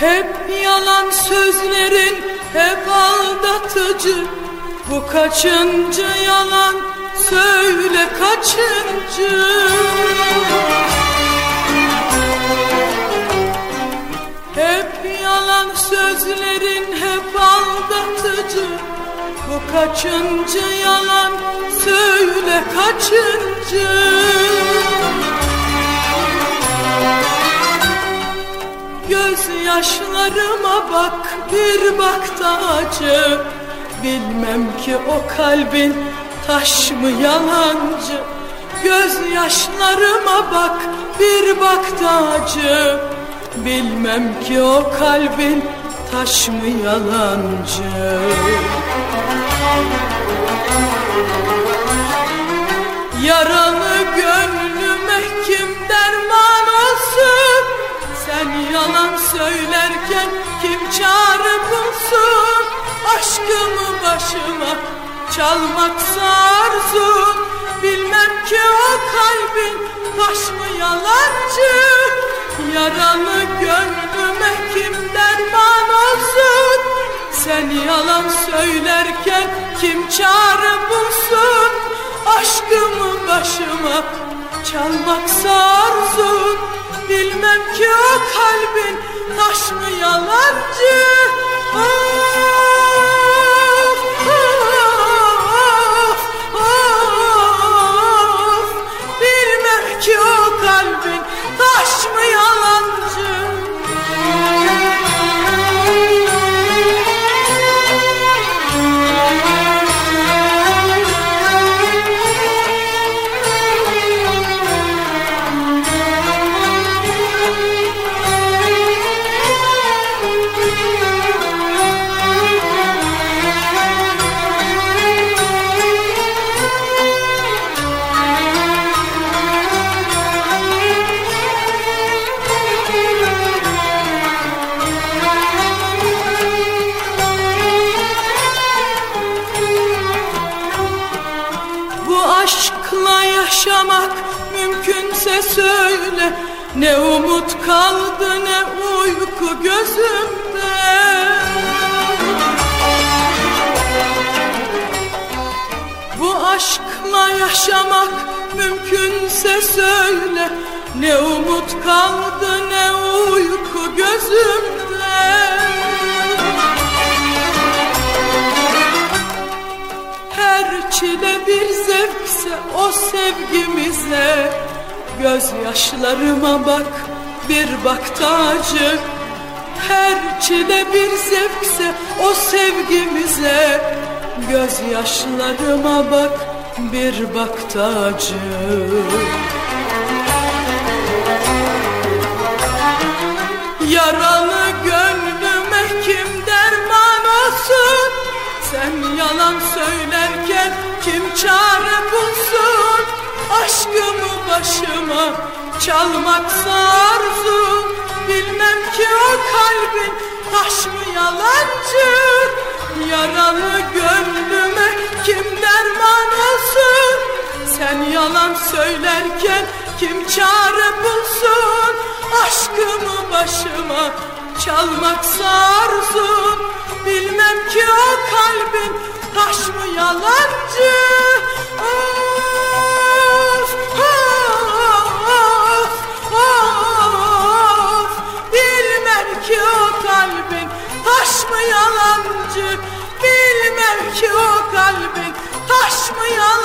Hep yalan sözlerin hep aldatıcı. Bu kaçıncı yalan? Söyle kaçıncı? Hep yalan sözlerin hep aldatıcı. Bu kaçıncı yalan? Söyle kaçıncı? Yaşlarıma bak bir bak da acı Bilmem ki o kalbin taş mı yalancı? Göz yaşlarıma bak bir bak da acı Bilmem ki o kalbin taş mı yalancı? Yaralı gönlüme söylerken kim çare bulsun? Aşkımı başıma çalmaksa arzun Bilmem ki o kalbin taş mı yalancı? Yaralı gönlüme kim derman olsun? Sen yalan söylerken kim çare bulsun? Aşkımı başıma çalmaksa arzun Bilmem ki o kalbin taş mı yalancı Of, aşkla yaşamak mümkünse söyle. Ne umut kaldı ne uyku gözümde. Bu aşkla yaşamak mümkünse söyle. Ne umut kaldı ne uyku gözümde Her çile bir zevkse o sevgimize. Gözyaşlarıma bak bir bak tacı Her çile bir zevkse o sevgimize. Gözyaşlarıma bak bir bak tacı yalan söylerken kim çare bulsun? Aşkımı başıma çalmaksa arzu. Bilmem ki o kalbin taş mı yalancı? Yaralı gönlüme kim derman olsun? Sen yalan söylerken kim çare bulsun? Aşkımı başıma çalmaksa arzu Bilmem ki o kalbin taş mı yalancı? Of, of, of Bilmem ki o kalbin taş mı yalancı? Bilmem ki o kalbin taş mı yalancı